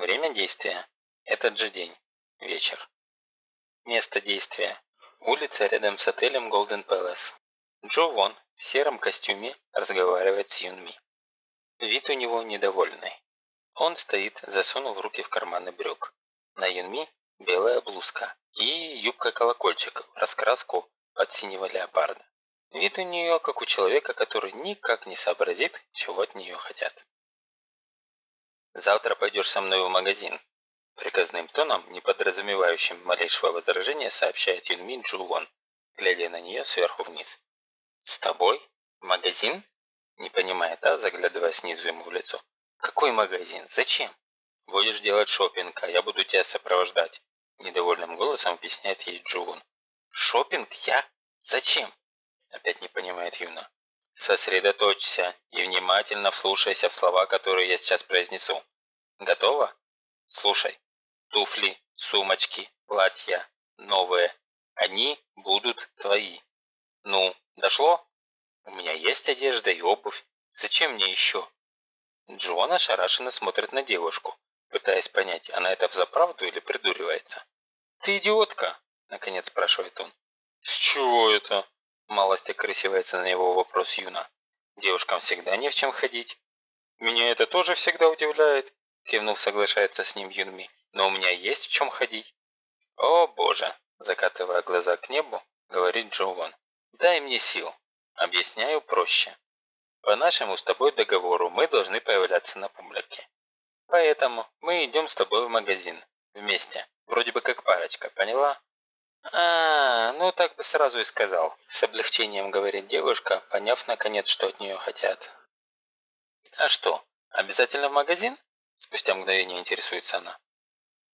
Время действия. Этот же день. Вечер. Место действия. Улица рядом с отелем Golden Palace. Джо Вон в сером костюме разговаривает с Юнми. Вид у него недовольный. Он стоит, засунув руки в карманы брюк. На Юнми белая блузка и юбка-колокольчик в раскраску под синего леопарда. Вид у нее, как у человека, который никак не сообразит, чего от нее хотят. «Завтра пойдешь со мной в магазин», приказным тоном, не подразумевающим малейшего возражения, сообщает Юнми Джувон, глядя на нее сверху вниз. «С тобой? Магазин?» Не понимает а, заглядывая снизу ему в лицо. «Какой магазин? Зачем?» «Будешь делать шопинг, а я буду тебя сопровождать», недовольным голосом объясняет ей Джувон. «Шопинг? Я? Зачем?» Опять не понимает Юна. Сосредоточься и внимательно вслушайся в слова, которые я сейчас произнесу. Готово? Слушай. Туфли, сумочки, платья, новые. Они будут твои. Ну, дошло? У меня есть одежда и обувь. Зачем мне еще? Джоан ошарашенно смотрит на девушку, пытаясь понять, она это взаправду или придуривается. «Ты идиотка?» – наконец спрашивает он. «С чего это?» – малость окрысивается на его вопрос Юна. «Девушкам всегда не в чем ходить». «Меня это тоже всегда удивляет», – кивнув соглашается с ним Юнми. «Но у меня есть в чем ходить». «О боже!» – закатывая глаза к небу, говорит Джоуан. «Дай мне сил. Объясняю проще. По нашему с тобой договору мы должны появляться на публике. Поэтому мы идем с тобой в магазин. Вместе. Вроде бы как парочка, поняла? А, ну так бы сразу и сказал. С облегчением говорит девушка, поняв наконец, что от нее хотят. А что, обязательно в магазин? Спустя мгновение интересуется она.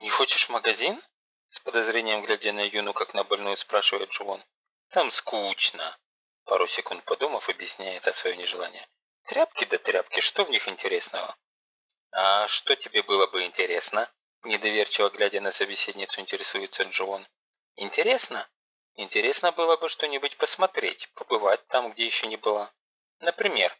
Не хочешь в магазин? С подозрением глядя на Юну, как на больную, спрашивает Джуон. Там скучно. Пару секунд подумав, объясняет о свое нежелание. Тряпки да тряпки, что в них интересного? А что тебе было бы интересно? Недоверчиво глядя на собеседницу, интересуется Джон. Интересно? Интересно было бы что-нибудь посмотреть, побывать там, где еще не была. Например.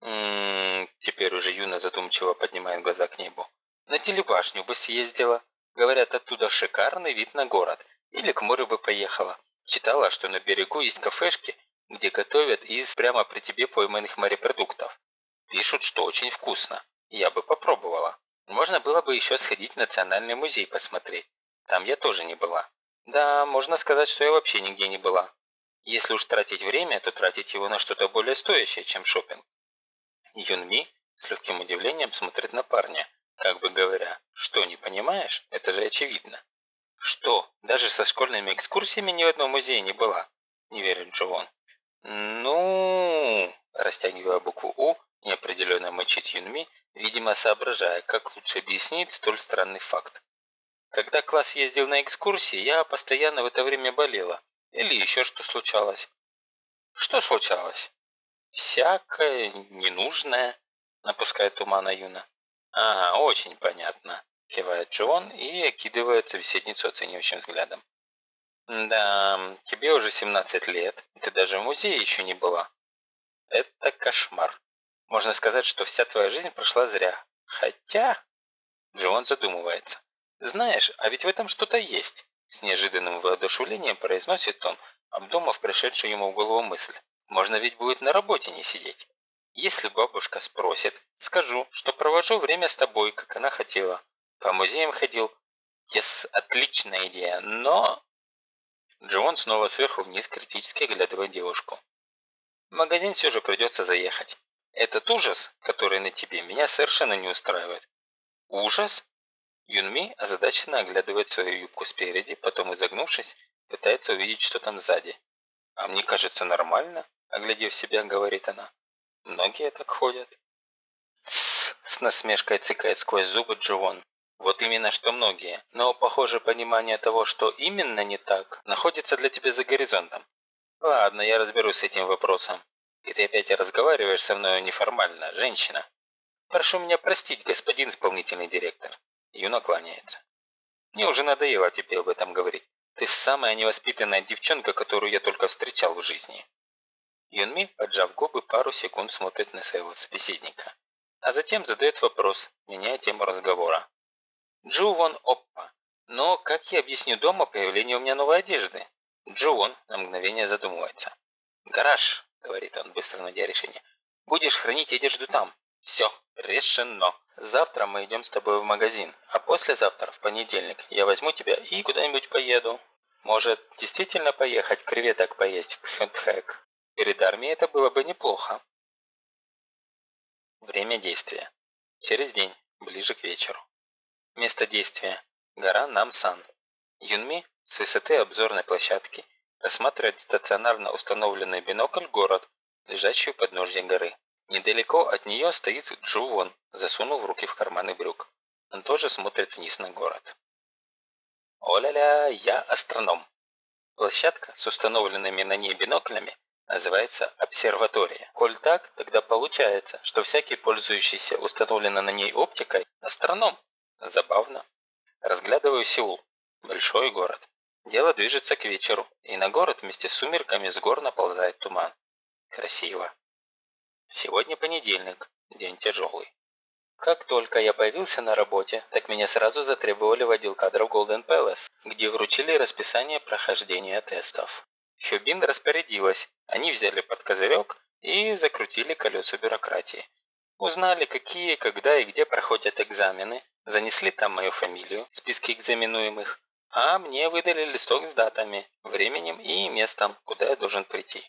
М -м -м, теперь уже Юна задумчиво поднимает глаза к небу. На телебашню бы съездила. Говорят, оттуда шикарный вид на город. Или к морю бы поехала. Читала, что на берегу есть кафешки, где готовят из прямо при тебе пойманных морепродуктов. Пишут, что очень вкусно. Я бы попробовала. Можно было бы еще сходить в Национальный музей посмотреть. Там я тоже не была. Да, можно сказать, что я вообще нигде не была. Если уж тратить время, то тратить его на что-то более стоящее, чем шопинг. Юнми с легким удивлением смотрит на парня, как бы говоря, что не понимаешь, это же очевидно. Что, даже со школьными экскурсиями ни в одном музее не была? Не верит Джовон. Ну, растягивая букву У, неопределенно мочит Юнми, видимо соображая, как лучше объяснить столь странный факт. Когда класс ездил на экскурсии, я постоянно в это время болела. Или еще что случалось. Что случалось? Всякое ненужное, напускает тумана Юна. Ага, очень понятно кивает Джон и окидывает собеседницу оценивающим взглядом. «Да, тебе уже 17 лет, ты даже в музее еще не была. Это кошмар. Можно сказать, что вся твоя жизнь прошла зря. Хотя...» Джон задумывается. «Знаешь, а ведь в этом что-то есть», с неожиданным воодушевлением произносит он, обдумав пришедшую ему в голову мысль. «Можно ведь будет на работе не сидеть. Если бабушка спросит, скажу, что провожу время с тобой, как она хотела. По музеям ходил. Yes, отличная идея, но... Джон снова сверху вниз критически оглядывает девушку. В магазин все же придется заехать. Этот ужас, который на тебе, меня совершенно не устраивает. Ужас? Юнми озадаченно оглядывает свою юбку спереди, потом изогнувшись, пытается увидеть, что там сзади. А мне кажется нормально, оглядев себя, говорит она. Многие так ходят. С насмешкой цикает сквозь зубы Джон. Вот именно что многие. Но, похоже, понимание того, что именно не так, находится для тебя за горизонтом. Ладно, я разберусь с этим вопросом. И ты опять разговариваешь со мной неформально, женщина. Прошу меня простить, господин исполнительный Юна кланяется. Мне уже надоело тебе об этом говорить. Ты самая невоспитанная девчонка, которую я только встречал в жизни. Юнми, поджав губы, пару секунд смотрит на своего собеседника. А затем задает вопрос, меняя тему разговора. Джувон Оппа. Но как я объясню дома появление у меня новой одежды? Джувон на мгновение задумывается. «Гараж», — говорит он, быстро найдя решение. «Будешь хранить одежду там. Все, решено. Завтра мы идем с тобой в магазин, а послезавтра, в понедельник, я возьму тебя и куда-нибудь поеду. Может, действительно поехать креветок поесть в Хендхэк? Перед армией это было бы неплохо. Время действия. Через день, ближе к вечеру. Место действия. Гора Намсан. Юнми с высоты обзорной площадки рассматривает стационарно установленный бинокль город, лежащий у подножья горы. Недалеко от нее стоит Джувон, засунув руки в карманы брюк. Он тоже смотрит вниз на город. О-ля-ля, я астроном. Площадка с установленными на ней биноклями называется обсерватория. Коль так, тогда получается, что всякий пользующийся установленной на ней оптикой – астроном. Забавно. Разглядываю Сеул. Большой город. Дело движется к вечеру, и на город вместе с сумерками с гор наползает туман. Красиво. Сегодня понедельник, день тяжелый. Как только я появился на работе, так меня сразу затребовали в отдел кадров Golden Palace, где вручили расписание прохождения тестов. Хюбин распорядилась, они взяли под козырек и закрутили колесо бюрократии. Узнали, какие, когда и где проходят экзамены, занесли там мою фамилию, списки экзаменуемых, а мне выдали листок с датами, временем и местом, куда я должен прийти.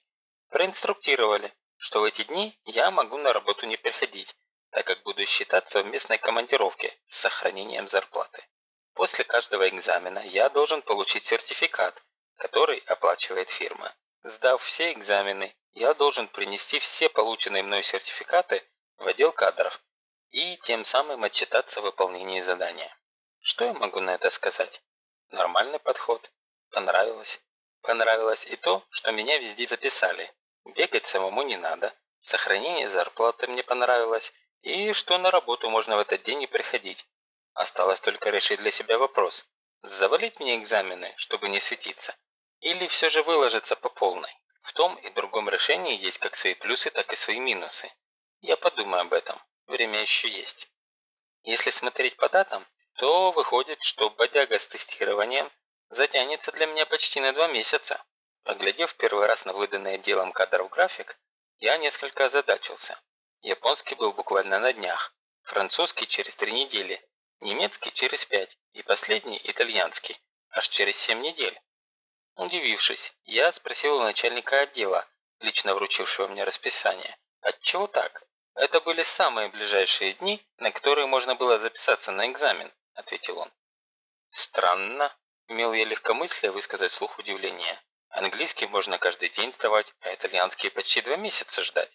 Проинструктировали, что в эти дни я могу на работу не приходить, так как буду считаться в местной командировке с сохранением зарплаты. После каждого экзамена я должен получить сертификат, который оплачивает фирма. Сдав все экзамены, я должен принести все полученные мной сертификаты в отдел кадров и тем самым отчитаться в выполнении задания. Что я могу на это сказать? Нормальный подход. Понравилось. Понравилось и то, что меня везде записали, Бегать самому не надо. Сохранение зарплаты мне понравилось. И что на работу можно в этот день не приходить. Осталось только решить для себя вопрос. Завалить мне экзамены, чтобы не светиться? Или все же выложиться по полной? В том и другом решении есть как свои плюсы, так и свои минусы. Я подумаю об этом. Время еще есть. Если смотреть по датам, то выходит, что бодяга с тестированием затянется для меня почти на два месяца. Поглядев первый раз на выданный отделом кадров график, я несколько озадачился. Японский был буквально на днях, французский через три недели, немецкий через пять и последний итальянский аж через семь недель. Удивившись, я спросил у начальника отдела, лично вручившего мне расписание, отчего так? Это были самые ближайшие дни, на которые можно было записаться на экзамен, ответил он. Странно, имел я легкомыслие высказать слух удивления. Английский можно каждый день сдавать, а итальянский почти два месяца ждать.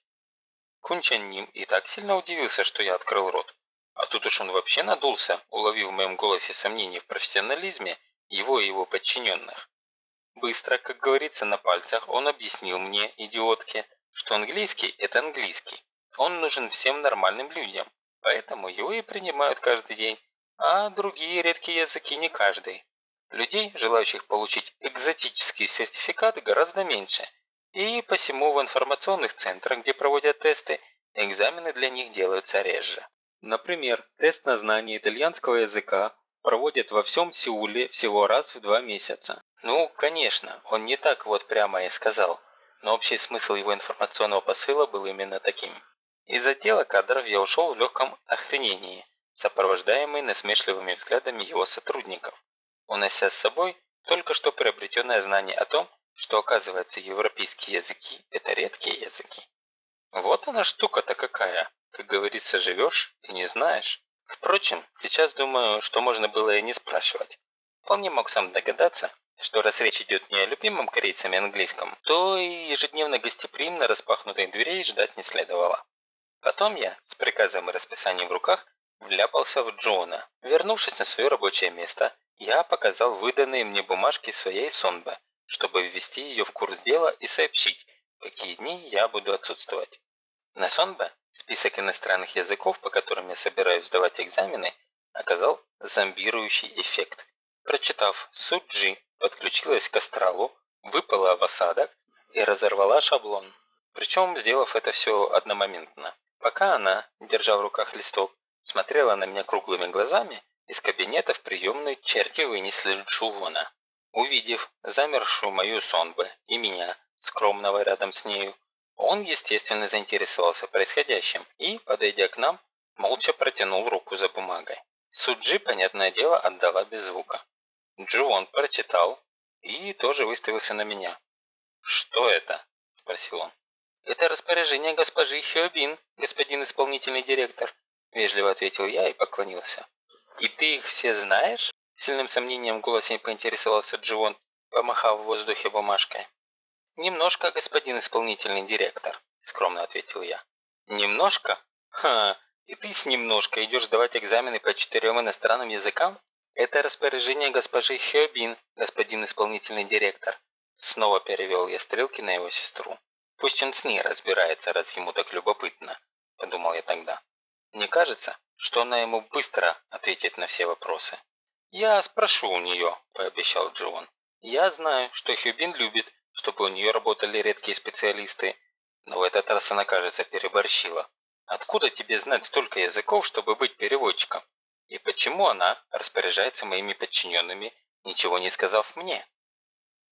Кунчан Ним и так сильно удивился, что я открыл рот. А тут уж он вообще надулся, уловив в моем голосе сомнения в профессионализме его и его подчиненных. Быстро, как говорится, на пальцах он объяснил мне, идиотке, что английский – это английский. Он нужен всем нормальным людям, поэтому его и принимают каждый день, а другие редкие языки не каждый. Людей, желающих получить экзотический сертификат, гораздо меньше, и посему в информационных центрах, где проводят тесты, экзамены для них делаются реже. Например, тест на знание итальянского языка проводят во всем Сеуле всего раз в два месяца. Ну, конечно, он не так вот прямо и сказал, но общий смысл его информационного посыла был именно таким. Из отдела кадров я ушел в легком охренении, сопровождаемый насмешливыми взглядами его сотрудников унося с собой только что приобретенное знание о том, что, оказывается, европейские языки – это редкие языки. Вот она штука-то какая. Как говорится, живешь и не знаешь. Впрочем, сейчас думаю, что можно было и не спрашивать. Вполне мог сам догадаться, что раз речь идет не о любимом корейцами английском, то и ежедневно гостеприимно распахнутой дверей ждать не следовало. Потом я, с приказом и расписанием в руках, вляпался в Джона. Вернувшись на свое рабочее место, я показал выданные мне бумажки своей сонбе, чтобы ввести ее в курс дела и сообщить, какие дни я буду отсутствовать. На сонбе список иностранных языков, по которым я собираюсь сдавать экзамены, оказал зомбирующий эффект. Прочитав «Суджи», подключилась к астралу, выпала в осадок и разорвала шаблон. Причем сделав это все одномоментно. Пока она, держа в руках листок, смотрела на меня круглыми глазами, из кабинета в приемную черти вынесли Джувона. Увидев замершую мою сонбы и меня, скромного рядом с нею, он, естественно, заинтересовался происходящим и, подойдя к нам, молча протянул руку за бумагой. Суджи, понятное дело, отдала без звука. Джуон прочитал и тоже выставился на меня. «Что это?» – спросил он. «Это распоряжение госпожи Хиобин, господин исполнительный директор», – вежливо ответил я и поклонился. «И ты их все знаешь?» – сильным сомнением в голосе поинтересовался Джуон, помахав в воздухе бумажкой. «Немножко, господин исполнительный директор», – скромно ответил я. «Немножко? Ха, и ты с немножко идешь сдавать экзамены по четырем иностранным языкам? Это распоряжение госпожи Хёбин, господин исполнительный директор. Снова перевел я стрелки на его сестру. Пусть он с ней разбирается, раз ему так любопытно, подумал я тогда. Мне кажется, что она ему быстро ответит на все вопросы. «Я спрошу у нее», – пообещал Джон. «Я знаю, что Хюбин любит, чтобы у нее работали редкие специалисты, но в этот раз она, кажется, переборщила. Откуда тебе знать столько языков, чтобы быть переводчиком? И почему она распоряжается моими подчиненными, ничего не сказав мне?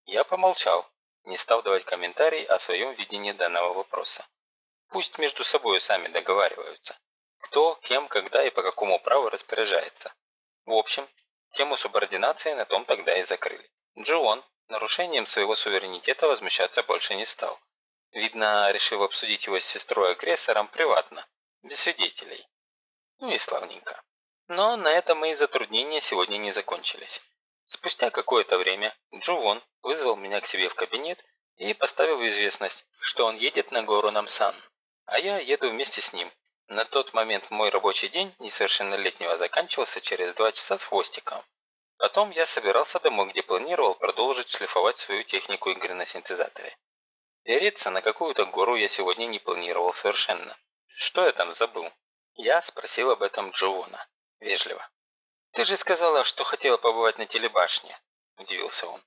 Я помолчал, не стал давать комментарий о своем видении данного вопроса. Пусть между собой сами договариваются. Кто, кем, когда и по какому праву распоряжается. В общем, тему субординации на том тогда и закрыли. Джоон нарушением своего суверенитета возмущаться больше не стал. Видно, решил обсудить его с сестрой-агрессором приватно, без свидетелей. Ну и славненько. Но на этом мои затруднения сегодня не закончились. Спустя какое-то время Джувон вызвал меня к себе в кабинет и поставил в известность, что он едет на гору Намсан, а я еду вместе с ним. На тот момент мой рабочий день несовершеннолетнего заканчивался через два часа с хвостиком. Потом я собирался домой, где планировал продолжить шлифовать свою технику игры на синтезаторе. Переться на какую-то гору я сегодня не планировал совершенно. Что я там забыл? Я спросил об этом Джоуна. Вежливо. «Ты же сказала, что хотела побывать на телебашне», – удивился он.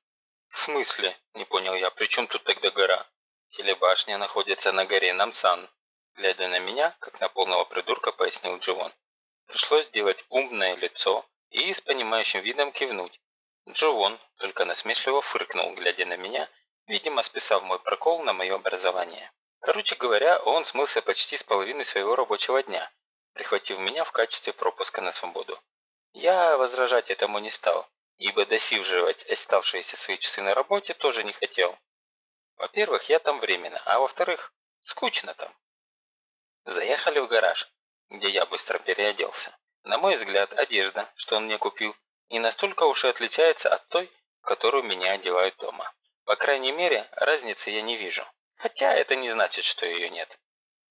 «В смысле?» – не понял я. «При чем тут тогда гора?» «Телебашня находится на горе Намсан», – глядя на меня, как на полного придурка, пояснил Джоун. Пришлось сделать умное лицо и с понимающим видом кивнуть. Джоун только насмешливо фыркнул, глядя на меня видимо, списав мой прокол на мое образование. Короче говоря, он смылся почти с половины своего рабочего дня, прихватив меня в качестве пропуска на свободу. Я возражать этому не стал, ибо досиживать оставшиеся свои часы на работе тоже не хотел. Во-первых, я там временно, а во-вторых, скучно там. Заехали в гараж, где я быстро переоделся. На мой взгляд, одежда, что он мне купил, не настолько уж и отличается от той, которую меня одевают дома. По крайней мере, разницы я не вижу. Хотя это не значит, что ее нет.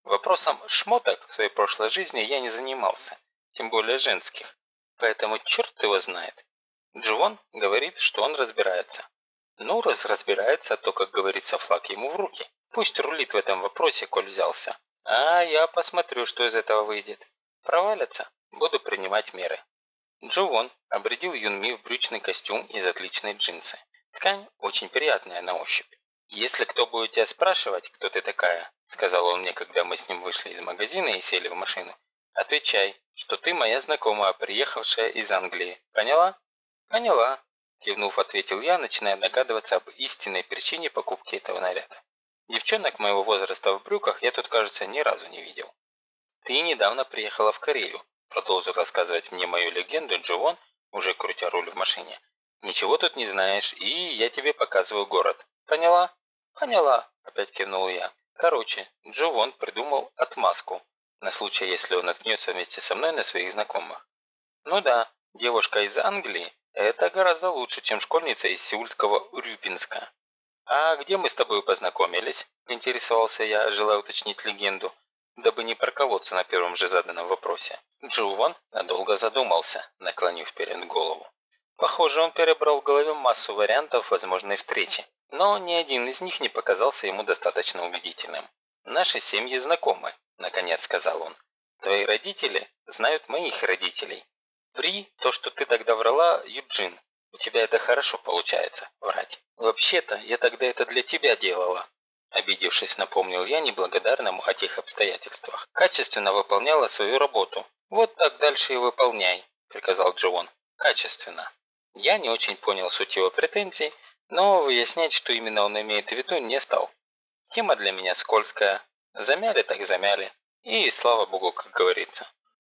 Вопросом шмоток в своей прошлой жизни я не занимался, тем более женских. Поэтому черт его знает. Джон говорит, что он разбирается. Ну, раз разбирается, то, как говорится, флаг ему в руки. Пусть рулит в этом вопросе, коль взялся. А я посмотрю, что из этого выйдет. Провалятся, буду принимать меры. Джовон обредил Юнми в брючный костюм из отличной джинсы. Ткань очень приятная на ощупь. «Если кто будет тебя спрашивать, кто ты такая», сказал он мне, когда мы с ним вышли из магазина и сели в машину, «отвечай, что ты моя знакомая, приехавшая из Англии. Поняла?» «Поняла», кивнув, ответил я, начиная догадываться об истинной причине покупки этого наряда. Девчонок моего возраста в брюках я тут, кажется, ни разу не видел. «Ты недавно приехала в Корею», продолжил рассказывать мне мою легенду Джовон, уже крутя руль в машине. Ничего тут не знаешь, и я тебе показываю город. Поняла? Поняла, опять кивнул я. Короче, Джо Вон придумал отмазку, на случай, если он наткнется вместе со мной на своих знакомых. Ну да, девушка из Англии – это гораздо лучше, чем школьница из сеульского Урюпинска. «А где мы с тобой познакомились?» – интересовался я, желая уточнить легенду, дабы не проколоться на первом же заданном вопросе. Джуван надолго задумался, наклонив вперед голову. Похоже, он перебрал в голове массу вариантов возможной встречи, но ни один из них не показался ему достаточно убедительным. «Наши семьи знакомы», – наконец сказал он. «Твои родители знают моих родителей. При то, что ты тогда врала, Юджин. У тебя это хорошо получается, врать. Вообще-то, я тогда это для тебя делала». Обидевшись, напомнил я неблагодарному о тех обстоятельствах. Качественно выполняла свою работу. Вот так дальше и выполняй. – приказал Джоон. «Качественно». Я не очень понял суть его претензий, но выяснять, что именно он имеет в виду, не стал. Тема для меня скользкая. Замяли так замяли. И слава богу, как говорится.